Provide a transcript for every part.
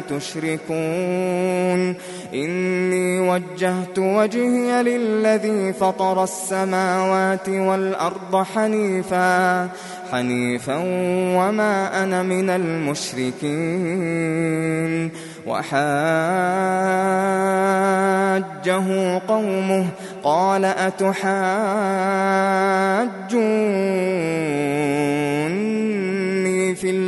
تشركون. إني وجهت وجهي للذي فطر السماوات والأرض حنيفا حنيفا وما أنا من المشركين. وحاجه قومه قال أتحاجوني في الله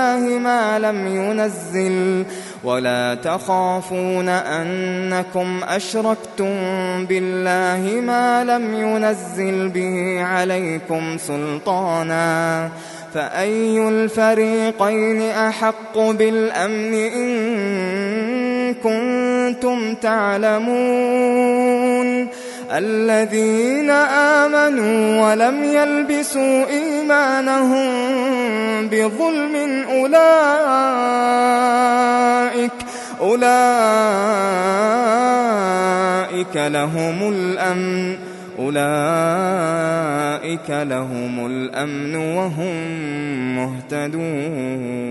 الله ما لم ينزل. ولا تخافون أنكم أشركتم بالله ما لم ينزل به عليكم سلطانا. فأي الفريقين أحق بالأمن إن كنتم تعلمون؟ الذين آمنوا ولم يلبسوا إيمانهم بظلم أولئك أولئك لهم الأمن أولئك لهم الأمن وهم مهتدون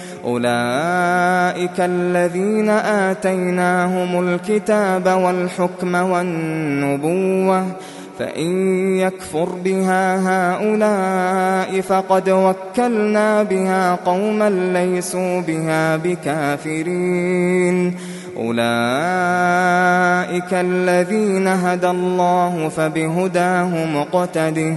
أولئك الذين آتيناهم الكتاب والحكم والنبوة فإن يكفر بها هؤلاء فقد وكلنا بها قوما ليسوا بها بكافرين. أولئك الذين هدى الله فبهداه مقتده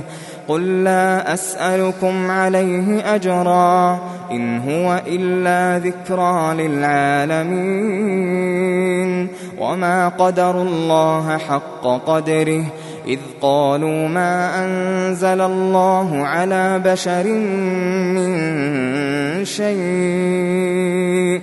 قل لا أسألكم عليه أجرا إن هو إلا ذكرى للعالمين وما قدر الله حق قدره إذ قالوا ما أنزل الله على بشر من شيء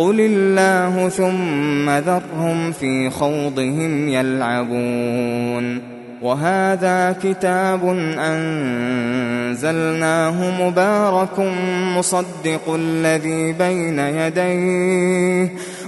قل الله ثم ذرهم في خوضهم يلعبون وهذا كتاب أنزلناه مبارك مصدق الذي بين يديه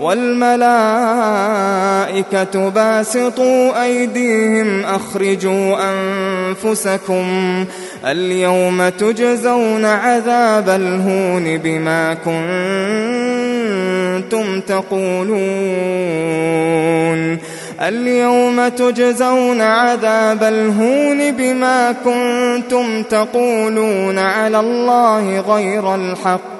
والملائكة باسطوا أيديهم أخرجوا أنفسكم اليوم تجزون عذاب الهون بما كنتم تقولون اليوم تجزون عذاب الهون بما كنتم تقولون على الله غير الحق